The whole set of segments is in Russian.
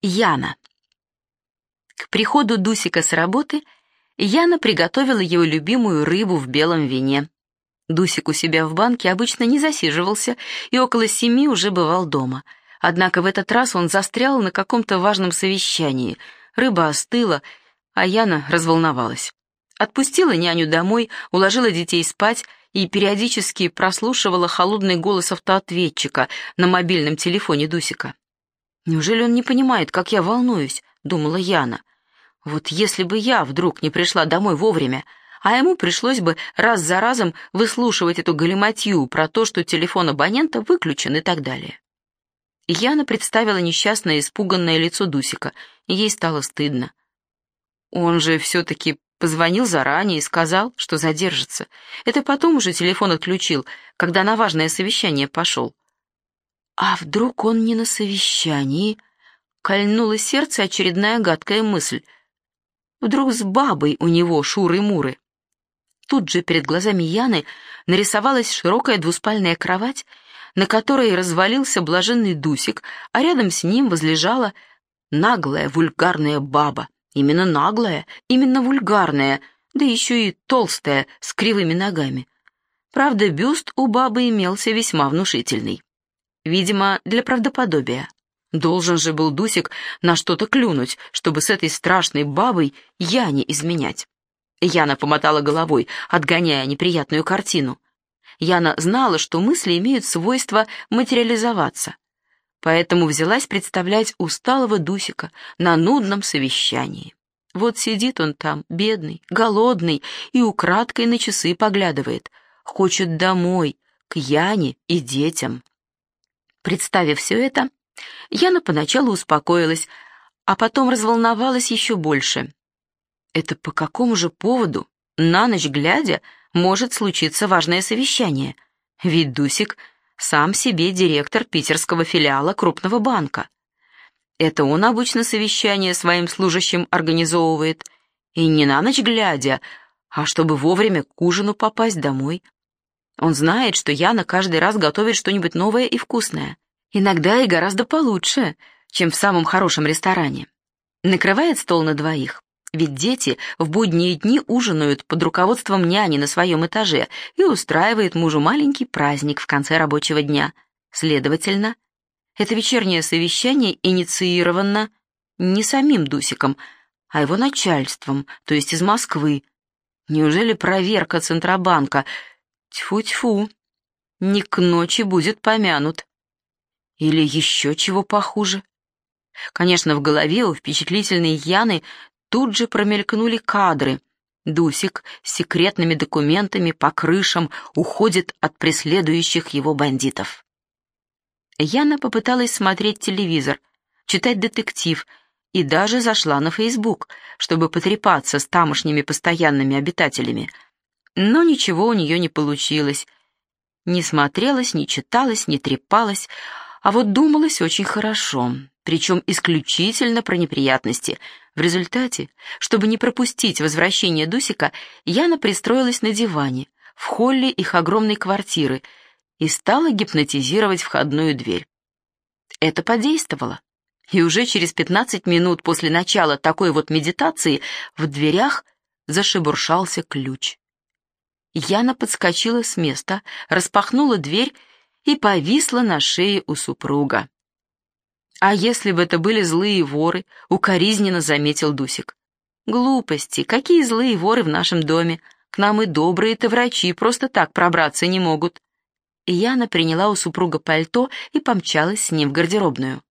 Яна. К приходу Дусика с работы Яна приготовила его любимую рыбу в белом вине. Дусик у себя в банке обычно не засиживался и около семи уже бывал дома. Однако в этот раз он застрял на каком-то важном совещании. Рыба остыла, а Яна разволновалась. Отпустила няню домой, уложила детей спать и периодически прослушивала холодный голос автоответчика на мобильном телефоне Дусика. «Неужели он не понимает, как я волнуюсь?» — думала Яна. «Вот если бы я вдруг не пришла домой вовремя, а ему пришлось бы раз за разом выслушивать эту галиматью про то, что телефон абонента выключен и так далее». Яна представила несчастное испуганное лицо Дусика, и ей стало стыдно. Он же все-таки позвонил заранее и сказал, что задержится. Это потом уже телефон отключил, когда на важное совещание пошел. А вдруг он не на совещании? Кольнуло сердце очередная гадкая мысль. Вдруг с бабой у него шуры-муры. Тут же перед глазами Яны нарисовалась широкая двуспальная кровать, на которой развалился блаженный Дусик, а рядом с ним возлежала наглая вульгарная баба. Именно наглая, именно вульгарная, да еще и толстая, с кривыми ногами. Правда, бюст у бабы имелся весьма внушительный. Видимо, для правдоподобия. Должен же был Дусик на что-то клюнуть, чтобы с этой страшной бабой Яне изменять. Яна помотала головой, отгоняя неприятную картину. Яна знала, что мысли имеют свойство материализоваться. Поэтому взялась представлять усталого Дусика на нудном совещании. Вот сидит он там, бедный, голодный, и украдкой на часы поглядывает. Хочет домой, к Яне и детям. Представив все это, Яна поначалу успокоилась, а потом разволновалась еще больше. Это по какому же поводу, на ночь глядя, может случиться важное совещание? Ведь Дусик сам себе директор питерского филиала крупного банка. Это он обычно совещание своим служащим организовывает. И не на ночь глядя, а чтобы вовремя к ужину попасть домой. Он знает, что Яна каждый раз готовит что-нибудь новое и вкусное. Иногда и гораздо получше, чем в самом хорошем ресторане. Накрывает стол на двоих. Ведь дети в будние дни ужинают под руководством няни на своем этаже и устраивает мужу маленький праздник в конце рабочего дня. Следовательно, это вечернее совещание инициировано не самим Дусиком, а его начальством, то есть из Москвы. Неужели проверка Центробанка Тьфу-тьфу, не к ночи будет помянут. Или еще чего похуже. Конечно, в голове у впечатлительной Яны тут же промелькнули кадры. Дусик с секретными документами по крышам уходит от преследующих его бандитов. Яна попыталась смотреть телевизор, читать детектив и даже зашла на Фейсбук, чтобы потрепаться с тамошними постоянными обитателями — но ничего у нее не получилось. Не смотрелось, не читалось, не трепалось, а вот думалось очень хорошо, причем исключительно про неприятности. В результате, чтобы не пропустить возвращение Дусика, Яна пристроилась на диване в холле их огромной квартиры и стала гипнотизировать входную дверь. Это подействовало. И уже через 15 минут после начала такой вот медитации в дверях зашебуршался ключ. Яна подскочила с места, распахнула дверь и повисла на шее у супруга. «А если бы это были злые воры?» — укоризненно заметил Дусик. «Глупости! Какие злые воры в нашем доме? К нам и добрые-то врачи просто так пробраться не могут». Яна приняла у супруга пальто и помчалась с ним в гардеробную.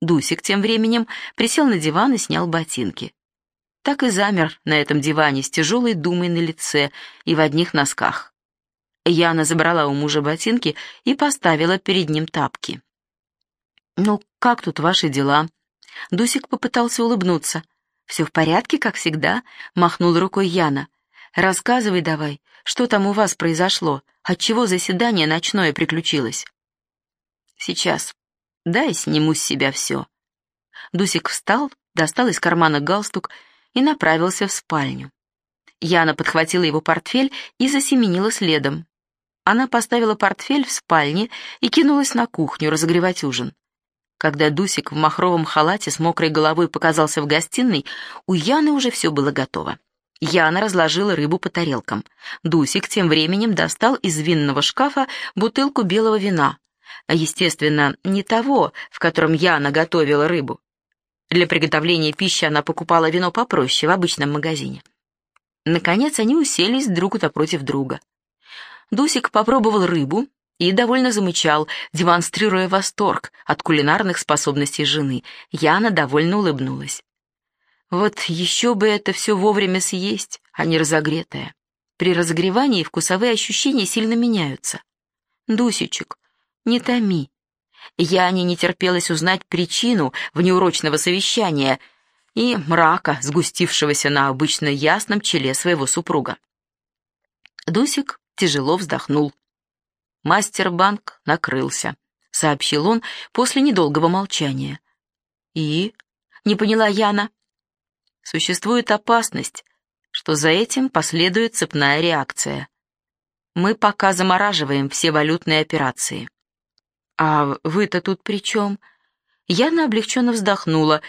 Дусик тем временем присел на диван и снял ботинки так и замер на этом диване с тяжелой думой на лице и в одних носках. Яна забрала у мужа ботинки и поставила перед ним тапки. «Ну, как тут ваши дела?» Дусик попытался улыбнуться. «Все в порядке, как всегда», — махнул рукой Яна. «Рассказывай давай, что там у вас произошло, отчего заседание ночное приключилось?» «Сейчас. Дай сниму с себя все». Дусик встал, достал из кармана галстук и направился в спальню. Яна подхватила его портфель и засеменила следом. Она поставила портфель в спальне и кинулась на кухню разогревать ужин. Когда Дусик в махровом халате с мокрой головой показался в гостиной, у Яны уже все было готово. Яна разложила рыбу по тарелкам. Дусик тем временем достал из винного шкафа бутылку белого вина. Естественно, не того, в котором Яна готовила рыбу. Для приготовления пищи она покупала вино попроще в обычном магазине. Наконец они уселись друг напротив друга. Дусик попробовал рыбу и довольно замычал, демонстрируя восторг от кулинарных способностей жены. Яна довольно улыбнулась. Вот еще бы это все вовремя съесть, а не разогретое. При разогревании вкусовые ощущения сильно меняются. Дусечек, не томи. Яне не терпелось узнать причину внеурочного совещания и мрака, сгустившегося на обычно ясном челе своего супруга. Дусик тяжело вздохнул. Мастер-банк накрылся, сообщил он после недолгого молчания. И? Не поняла Яна. Существует опасность, что за этим последует цепная реакция. Мы пока замораживаем все валютные операции. А вы-то тут при чем? Яна облегченно вздохнула.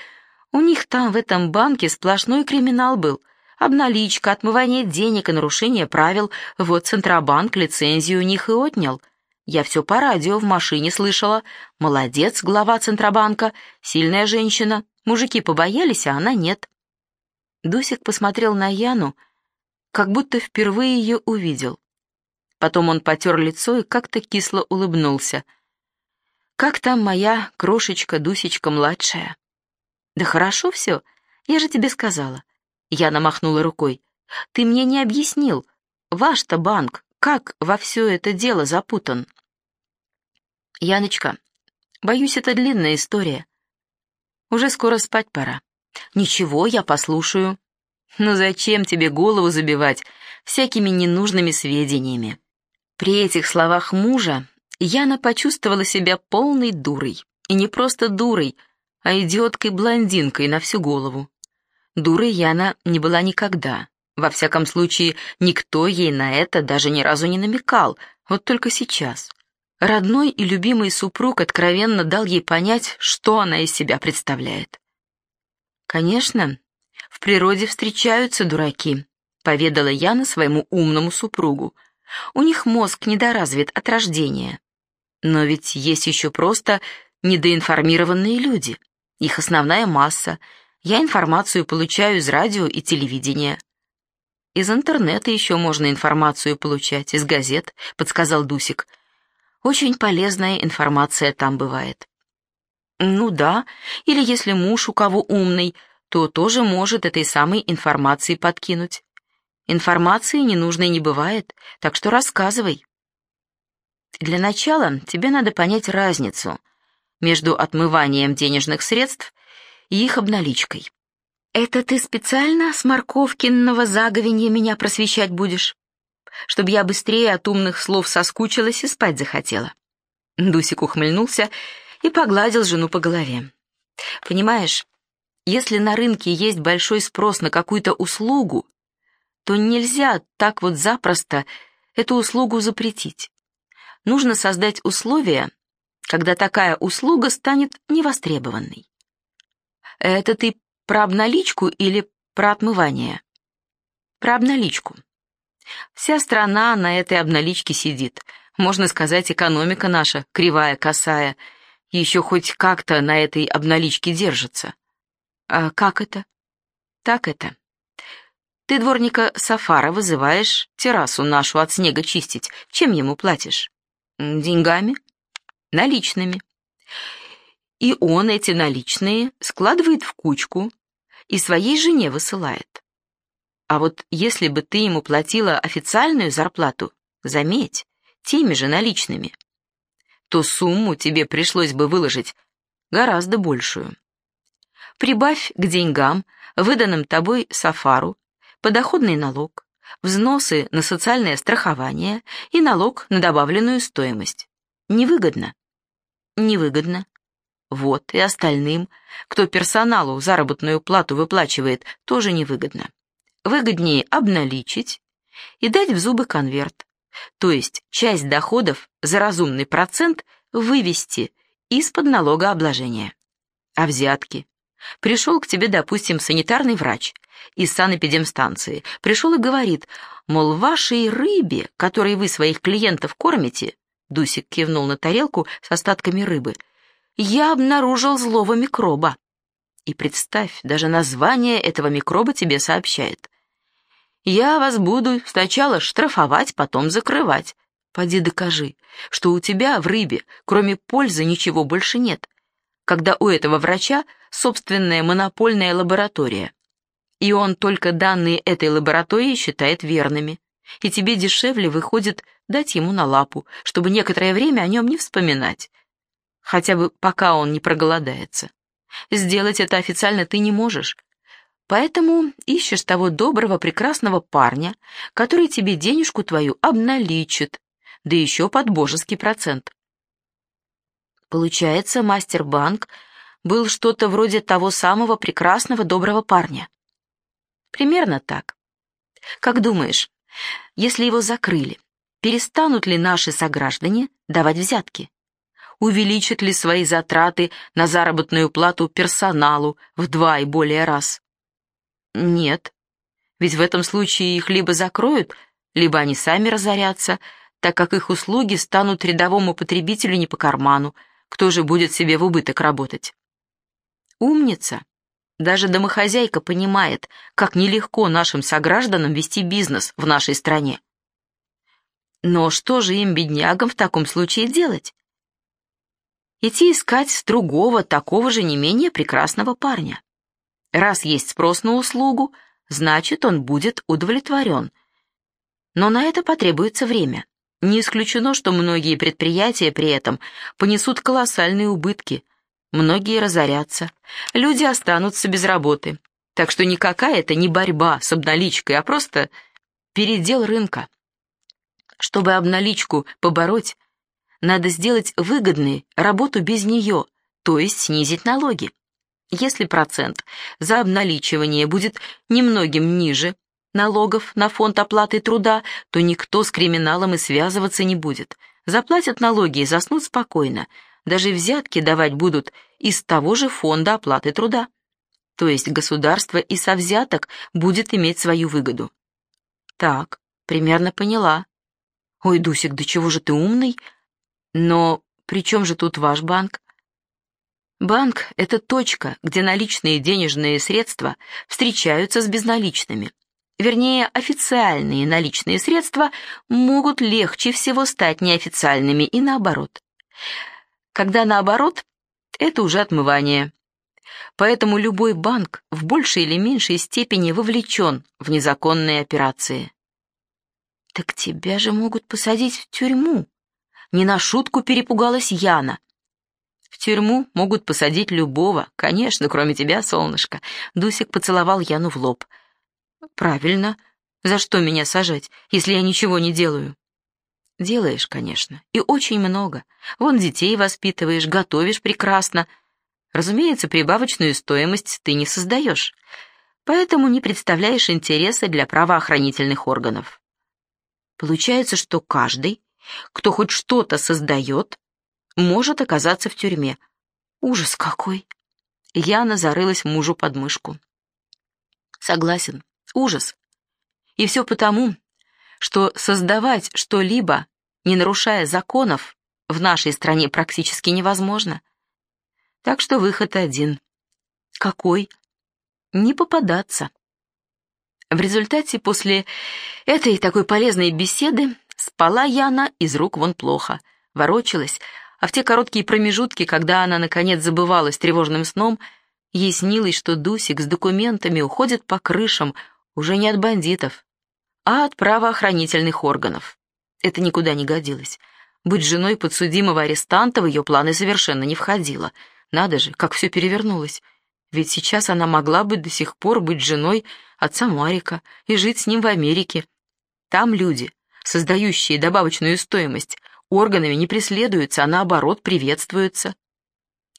У них там, в этом банке, сплошной криминал был. Обналичка, отмывание денег и нарушение правил. Вот Центробанк лицензию у них и отнял. Я все по радио в машине слышала. Молодец, глава Центробанка, сильная женщина. Мужики побоялись, а она нет. Дусик посмотрел на Яну, как будто впервые ее увидел. Потом он потер лицо и как-то кисло улыбнулся. «Как там моя крошечка-дусечка-младшая?» «Да хорошо все, я же тебе сказала». Яна махнула рукой. «Ты мне не объяснил. Ваш-то банк, как во все это дело запутан?» «Яночка, боюсь, это длинная история. Уже скоро спать пора. «Ничего, я послушаю». «Ну зачем тебе голову забивать всякими ненужными сведениями?» При этих словах мужа Яна почувствовала себя полной дурой. И не просто дурой, а идиоткой-блондинкой на всю голову. Дурой Яна не была никогда. Во всяком случае, никто ей на это даже ни разу не намекал, вот только сейчас. Родной и любимый супруг откровенно дал ей понять, что она из себя представляет. «Конечно, в природе встречаются дураки», — поведала Яна своему умному супругу. «У них мозг недоразвит от рождения. Но ведь есть еще просто недоинформированные люди. Их основная масса. Я информацию получаю из радио и телевидения». «Из интернета еще можно информацию получать, из газет», — подсказал Дусик. «Очень полезная информация там бывает». Ну да, или если муж у кого умный, то тоже может этой самой информации подкинуть. Информации ненужной не бывает, так что рассказывай. Для начала тебе надо понять разницу между отмыванием денежных средств и их обналичкой. Это ты специально с морковкиного заговенья меня просвещать будешь? Чтобы я быстрее от умных слов соскучилась и спать захотела. Дусик ухмыльнулся и погладил жену по голове. «Понимаешь, если на рынке есть большой спрос на какую-то услугу, то нельзя так вот запросто эту услугу запретить. Нужно создать условия, когда такая услуга станет невостребованной. Это ты про обналичку или про отмывание? Про обналичку. Вся страна на этой обналичке сидит. Можно сказать, экономика наша, кривая, косая, еще хоть как-то на этой обналичке держится. А как это? Так это. Ты дворника Сафара вызываешь террасу нашу от снега чистить. Чем ему платишь? Деньгами? Наличными. И он эти наличные складывает в кучку и своей жене высылает. А вот если бы ты ему платила официальную зарплату, заметь, теми же наличными, то сумму тебе пришлось бы выложить гораздо большую. Прибавь к деньгам, выданным тобой Сафару, подоходный налог, взносы на социальное страхование и налог на добавленную стоимость. Невыгодно? Невыгодно. Вот и остальным, кто персоналу заработную плату выплачивает, тоже невыгодно. Выгоднее обналичить и дать в зубы конверт, то есть часть доходов за разумный процент вывести из-под налогообложения. А взятки? Пришел к тебе, допустим, санитарный врач из санэпидемстанции. Пришел и говорит, мол, вашей рыбе, которой вы своих клиентов кормите, Дусик кивнул на тарелку с остатками рыбы, я обнаружил злого микроба. И представь, даже название этого микроба тебе сообщает. Я вас буду сначала штрафовать, потом закрывать. Поди докажи, что у тебя в рыбе, кроме пользы, ничего больше нет. Когда у этого врача собственная монопольная лаборатория. И он только данные этой лаборатории считает верными. И тебе дешевле выходит дать ему на лапу, чтобы некоторое время о нем не вспоминать. Хотя бы пока он не проголодается. Сделать это официально ты не можешь. Поэтому ищешь того доброго, прекрасного парня, который тебе денежку твою обналичит, да еще под божеский процент. Получается, мастер-банк был что-то вроде того самого прекрасного, доброго парня. Примерно так. Как думаешь, если его закрыли, перестанут ли наши сограждане давать взятки? увеличат ли свои затраты на заработную плату персоналу в два и более раз? Нет, ведь в этом случае их либо закроют, либо они сами разорятся, так как их услуги станут рядовому потребителю не по карману, кто же будет себе в убыток работать. Умница. Даже домохозяйка понимает, как нелегко нашим согражданам вести бизнес в нашей стране. Но что же им, беднягам, в таком случае делать? идти искать другого, такого же не менее прекрасного парня. Раз есть спрос на услугу, значит, он будет удовлетворен. Но на это потребуется время. Не исключено, что многие предприятия при этом понесут колоссальные убытки. Многие разорятся. Люди останутся без работы. Так что никакая это не борьба с обналичкой, а просто передел рынка. Чтобы обналичку побороть, надо сделать выгодной работу без нее, то есть снизить налоги. Если процент за обналичивание будет немногим ниже налогов на фонд оплаты труда, то никто с криминалом и связываться не будет. Заплатят налоги и заснут спокойно. Даже взятки давать будут из того же фонда оплаты труда. То есть государство и со взяток будет иметь свою выгоду. Так, примерно поняла. Ой, Дусик, да чего же ты умный? Но при чем же тут ваш банк? Банк — это точка, где наличные денежные средства встречаются с безналичными. Вернее, официальные наличные средства могут легче всего стать неофициальными и наоборот. Когда наоборот, это уже отмывание. Поэтому любой банк в большей или меньшей степени вовлечен в незаконные операции. «Так тебя же могут посадить в тюрьму», не на шутку перепугалась Яна. В тюрьму могут посадить любого, конечно, кроме тебя, солнышко. Дусик поцеловал Яну в лоб. Правильно. За что меня сажать, если я ничего не делаю? Делаешь, конечно, и очень много. Вон детей воспитываешь, готовишь прекрасно. Разумеется, прибавочную стоимость ты не создаешь, поэтому не представляешь интереса для правоохранительных органов. Получается, что каждый кто хоть что-то создает, может оказаться в тюрьме. Ужас какой! Яна зарылась мужу под мышку. Согласен, ужас. И все потому, что создавать что-либо, не нарушая законов, в нашей стране практически невозможно. Так что выход один. Какой? Не попадаться. В результате после этой такой полезной беседы Спала Яна из рук вон плохо, ворочалась, а в те короткие промежутки, когда она, наконец, забывалась тревожным сном, ей снилось, что Дусик с документами уходит по крышам уже не от бандитов, а от правоохранительных органов. Это никуда не годилось. Быть женой подсудимого арестанта в ее планы совершенно не входило. Надо же, как все перевернулось. Ведь сейчас она могла бы до сих пор быть женой отца Марика и жить с ним в Америке. Там люди создающие добавочную стоимость, органами не преследуются, а наоборот приветствуются.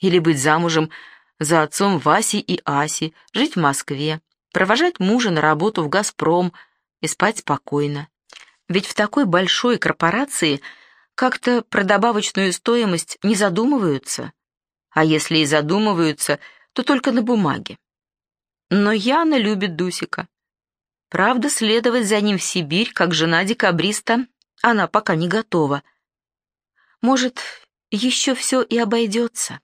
Или быть замужем за отцом Васи и Аси, жить в Москве, провожать мужа на работу в «Газпром» и спать спокойно. Ведь в такой большой корпорации как-то про добавочную стоимость не задумываются, а если и задумываются, то только на бумаге. Но Яна любит Дусика. Правда, следовать за ним в Сибирь, как жена декабриста, она пока не готова. Может, еще все и обойдется.